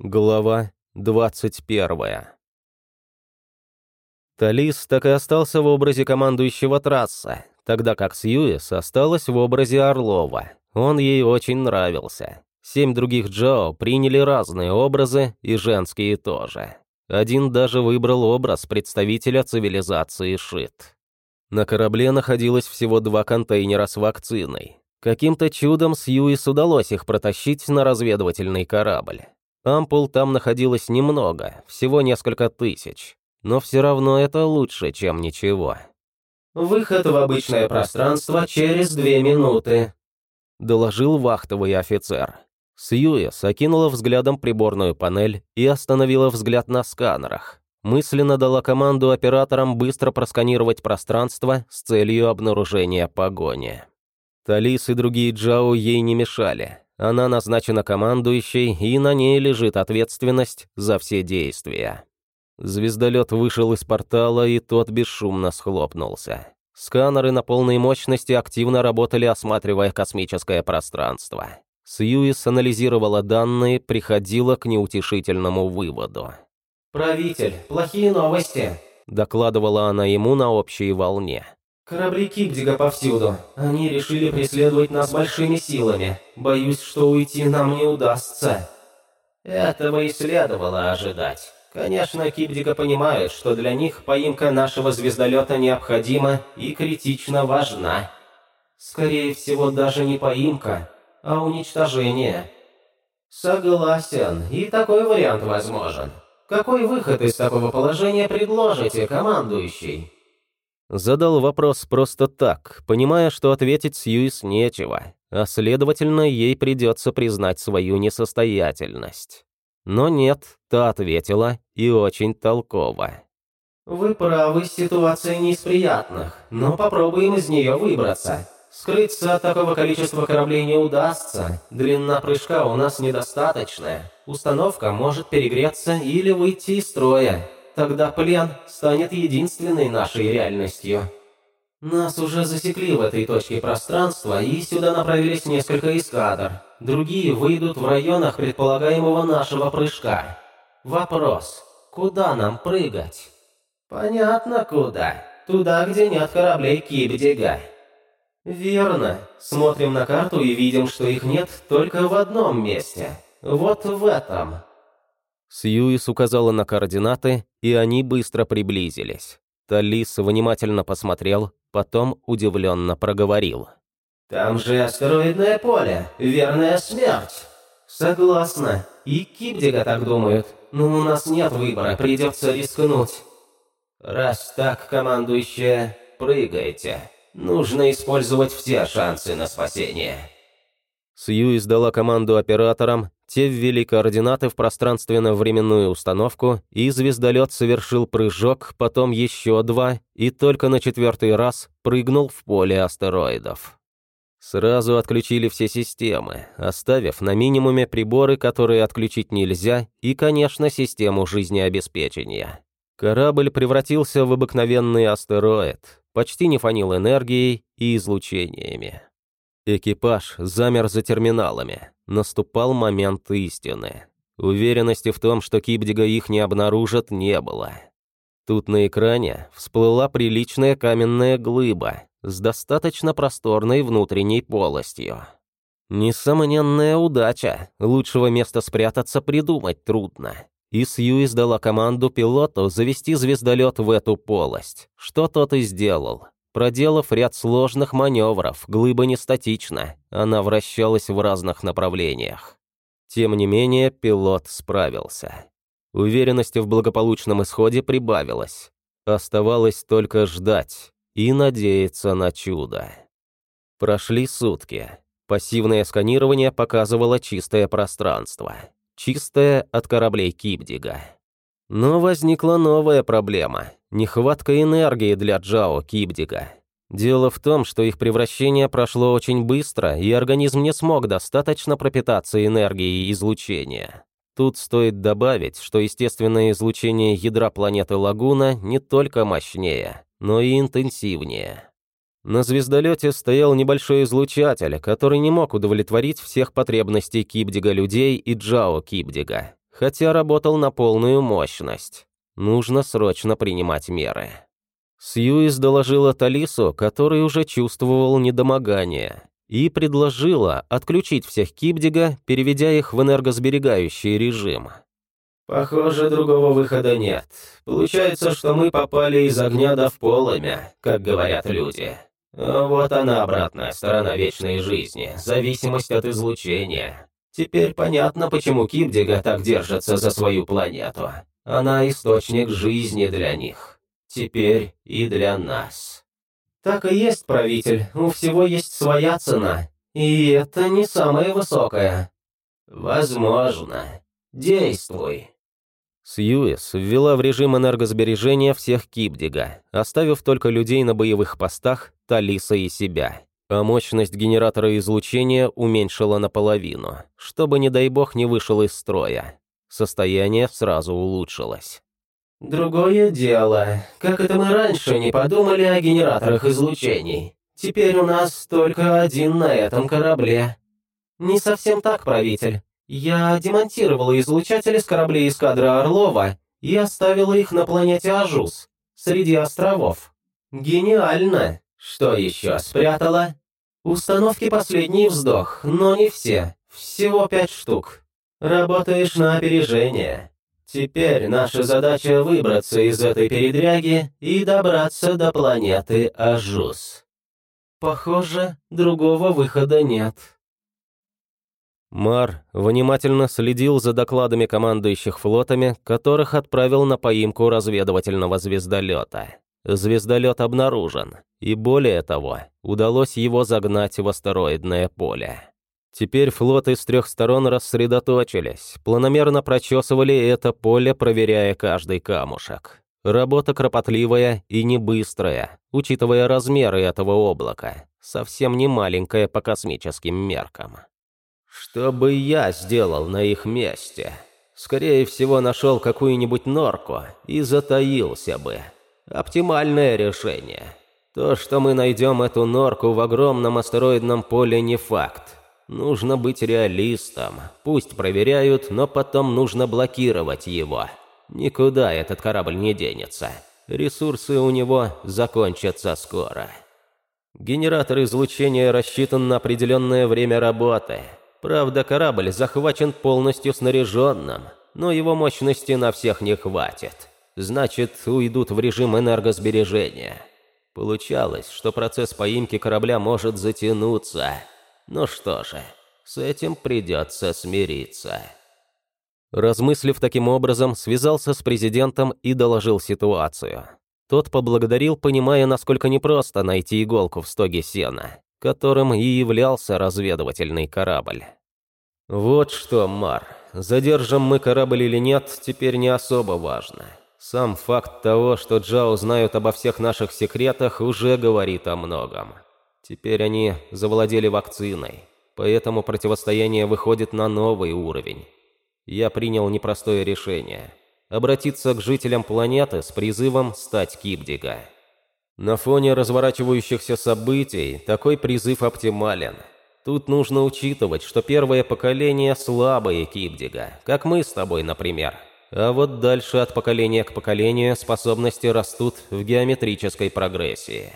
Глава 21. Талис так и остался в образе командующего трасса, тогда как Сьюис осталась в образе Орлова. Он ей очень нравился. Семь других Джо приняли разные образы, и женские тоже. Один даже выбрал образ представителя цивилизации Шит. На корабле находилось всего два контейнера с вакциной. Каким-то чудом Сьюис удалось их протащить на разведывательный корабль. Ампул там находилось немного, всего несколько тысяч. Но все равно это лучше, чем ничего. «Выход в обычное пространство через две минуты», — доложил вахтовый офицер. Сьюис окинула взглядом приборную панель и остановила взгляд на сканерах. Мысленно дала команду операторам быстро просканировать пространство с целью обнаружения погони. Талис и другие Джао ей не мешали. Она назначена командующей, и на ней лежит ответственность за все действия. Звездолет вышел из портала, и тот бесшумно схлопнулся. Сканеры на полной мощности активно работали, осматривая космическое пространство. Сьюис анализировала данные, приходила к неутешительному выводу. «Правитель, плохие новости», — докладывала она ему на общей волне. «Корабли Кипдига повсюду. Они решили преследовать нас большими силами. Боюсь, что уйти нам не удастся». Этого и следовало ожидать. Конечно, Кипдига понимают, что для них поимка нашего звездолета необходима и критично важна. Скорее всего, даже не поимка, а уничтожение. Согласен, и такой вариант возможен. Какой выход из такого положения предложите, командующий? Задал вопрос просто так, понимая, что ответить Сьюис нечего, а следовательно, ей придется признать свою несостоятельность. Но нет, та ответила, и очень толково. «Вы правы, ситуация не из приятных, но попробуем из нее выбраться. Скрыться от такого количества кораблей не удастся, длина прыжка у нас недостаточная, установка может перегреться или выйти из строя». Тогда плен станет единственной нашей реальностью. Нас уже засекли в этой точке пространства, и сюда направились несколько эскадр. Другие выйдут в районах предполагаемого нашего прыжка. Вопрос, куда нам прыгать? Понятно, куда. Туда, где нет кораблей Кибдига. Верно. Смотрим на карту и видим, что их нет только в одном месте. Вот в этом. Сьюис указала на координаты, и они быстро приблизились. Талис внимательно посмотрел, потом удивленно проговорил. «Там же астероидное поле, верная смерть!» «Согласна. И Кипдига так думают. Но у нас нет выбора, придется рискнуть». «Раз так, командующая, прыгайте. Нужно использовать все шансы на спасение». Сьюис дала команду операторам, те ввели координаты в пространственно-временную установку, и звездолет совершил прыжок, потом еще два, и только на четвертый раз прыгнул в поле астероидов. Сразу отключили все системы, оставив на минимуме приборы, которые отключить нельзя, и, конечно, систему жизнеобеспечения. Корабль превратился в обыкновенный астероид, почти не фанил энергией и излучениями. Экипаж замер за терминалами. Наступал момент истины. Уверенности в том, что Кипдига их не обнаружат, не было. Тут на экране всплыла приличная каменная глыба с достаточно просторной внутренней полостью. Несомненная удача. Лучшего места спрятаться придумать трудно. И Сью издала команду пилоту завести звездолет в эту полость, что тот и сделал. Проделав ряд сложных маневров, глыба не статична, она вращалась в разных направлениях. Тем не менее, пилот справился. Уверенности в благополучном исходе прибавилось. Оставалось только ждать и надеяться на чудо. Прошли сутки. Пассивное сканирование показывало чистое пространство. Чистое от кораблей Кипдига. Но возникла новая проблема – нехватка энергии для Джао Кибдига. Дело в том, что их превращение прошло очень быстро, и организм не смог достаточно пропитаться энергией излучения. Тут стоит добавить, что естественное излучение ядра планеты Лагуна не только мощнее, но и интенсивнее. На звездолете стоял небольшой излучатель, который не мог удовлетворить всех потребностей Кибдига людей и Джао Кибдига. хотя работал на полную мощность. Нужно срочно принимать меры. Сьюис доложила Талису, который уже чувствовал недомогание, и предложила отключить всех Кибдига, переведя их в энергосберегающий режим. «Похоже, другого выхода нет. Получается, что мы попали из огня до в полымя, как говорят люди. Вот она, обратная сторона вечной жизни, зависимость от излучения. Теперь понятно, почему Кибдига так держатся за свою планету. Она источник жизни для них. Теперь и для нас». «Так и есть, правитель. У всего есть своя цена. И это не самая высокая». «Возможно. Действуй». Сьюис ввела в режим энергосбережения всех Кипдига, оставив только людей на боевых постах, Талиса и себя. А мощность генератора излучения уменьшила наполовину, чтобы, не дай бог, не вышел из строя. Состояние сразу улучшилось. «Другое дело. Как это мы раньше не подумали о генераторах излучений? Теперь у нас только один на этом корабле». «Не совсем так, правитель. Я демонтировала излучатели с кораблей эскадры Орлова и оставила их на планете Ажус, среди островов. Гениально! Что еще спрятала? Установки «Последний вздох», но не все. Всего пять штук. Работаешь на опережение. Теперь наша задача выбраться из этой передряги и добраться до планеты Ажус. Похоже, другого выхода нет. Мар внимательно следил за докладами командующих флотами, которых отправил на поимку разведывательного звездолета. Звездолет обнаружен, и более того, удалось его загнать в астероидное поле. Теперь флоты с трех сторон рассредоточились, планомерно прочесывали это поле, проверяя каждый камушек. Работа кропотливая и не быстрая, учитывая размеры этого облака, совсем не маленькая по космическим меркам. Что бы я сделал на их месте? Скорее всего, нашел какую-нибудь норку и затаился бы. Оптимальное решение. То, что мы найдем эту норку в огромном астероидном поле, не факт. Нужно быть реалистом. Пусть проверяют, но потом нужно блокировать его. Никуда этот корабль не денется. Ресурсы у него закончатся скоро. Генератор излучения рассчитан на определенное время работы – Правда, корабль захвачен полностью снаряженным, но его мощности на всех не хватит. Значит, уйдут в режим энергосбережения. Получалось, что процесс поимки корабля может затянуться. Ну что же, с этим придется смириться. Размыслив таким образом, связался с президентом и доложил ситуацию. Тот поблагодарил, понимая, насколько непросто найти иголку в стоге сена которым и являлся разведывательный корабль. «Вот что, Мар, задержим мы корабль или нет, теперь не особо важно. Сам факт того, что Джао знают обо всех наших секретах, уже говорит о многом. Теперь они завладели вакциной, поэтому противостояние выходит на новый уровень. Я принял непростое решение – обратиться к жителям планеты с призывом стать Кибдига». На фоне разворачивающихся событий такой призыв оптимален. Тут нужно учитывать, что первое поколение слабые Кибдига, как мы с тобой, например. А вот дальше от поколения к поколению способности растут в геометрической прогрессии.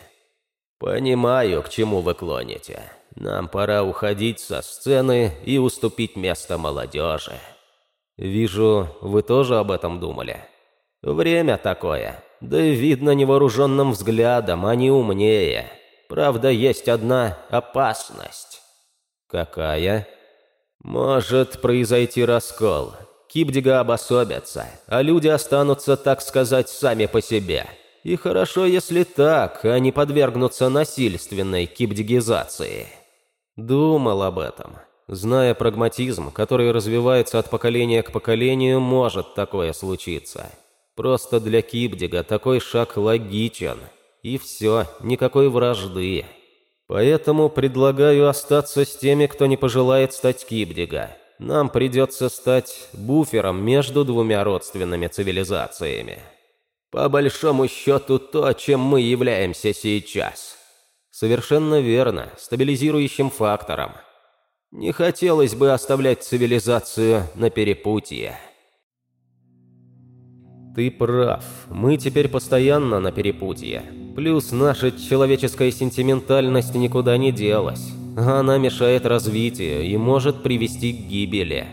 Понимаю, к чему вы клоните. Нам пора уходить со сцены и уступить место молодежи. Вижу, вы тоже об этом думали. Время такое. Да и видно невооруженным взглядом, они умнее. Правда, есть одна опасность. Какая? Может произойти раскол. Кибдига обособятся, а люди останутся, так сказать, сами по себе. И хорошо, если так, а не подвергнутся насильственной кибдигизации. Думал об этом. Зная прагматизм, который развивается от поколения к поколению, может такое случиться. Просто для Кибдига такой шаг логичен. И все, никакой вражды. Поэтому предлагаю остаться с теми, кто не пожелает стать Кибдига. Нам придется стать буфером между двумя родственными цивилизациями. По большому счету, то, чем мы являемся сейчас. Совершенно верно, стабилизирующим фактором. Не хотелось бы оставлять цивилизацию на перепутье. Ты прав, мы теперь постоянно на перепутье. Плюс наша человеческая сентиментальность никуда не делась. Она мешает развитию и может привести к гибели.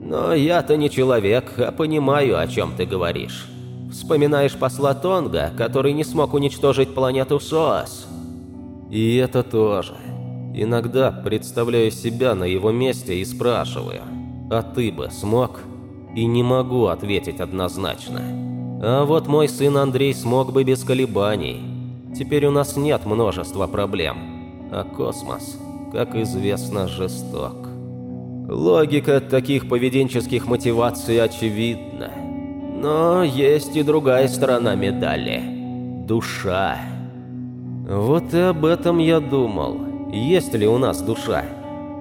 Но я-то не человек, а понимаю, о чем ты говоришь. Вспоминаешь посла Тонга, который не смог уничтожить планету СОАС? И это тоже. Иногда представляю себя на его месте и спрашиваю, а ты бы смог? И не могу ответить однозначно. А вот мой сын Андрей смог бы без колебаний. Теперь у нас нет множества проблем. А космос, как известно, жесток. Логика таких поведенческих мотиваций очевидна. Но есть и другая сторона медали. Душа. Вот и об этом я думал. Есть ли у нас душа?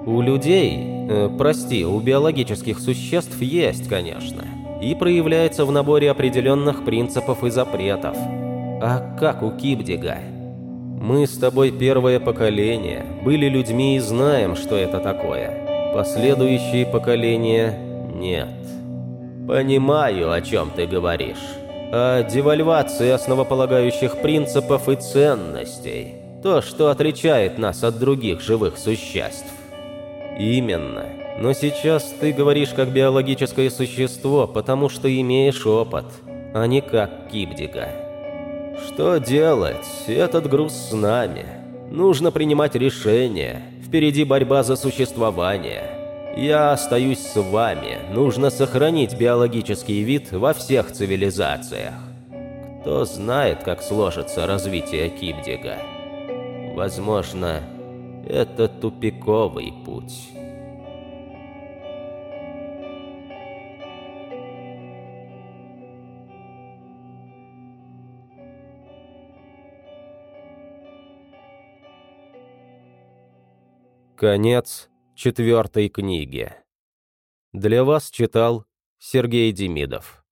У людей, э, прости, у биологических существ есть, конечно. И проявляется в наборе определенных принципов и запретов. А как у Кибдига? Мы с тобой первое поколение, были людьми и знаем, что это такое. Последующие поколения – нет. Понимаю, о чем ты говоришь. О девальвации основополагающих принципов и ценностей. То, что отличает нас от других живых существ. Именно. Но сейчас ты говоришь как биологическое существо, потому что имеешь опыт, а не как Кибдига. Что делать? Этот груз с нами. Нужно принимать решения. Впереди борьба за существование. Я остаюсь с вами. Нужно сохранить биологический вид во всех цивилизациях. Кто знает, как сложится развитие Кибдига. Возможно, это тупиковый путь. Конец четвертой книги. Для вас читал Сергей Демидов.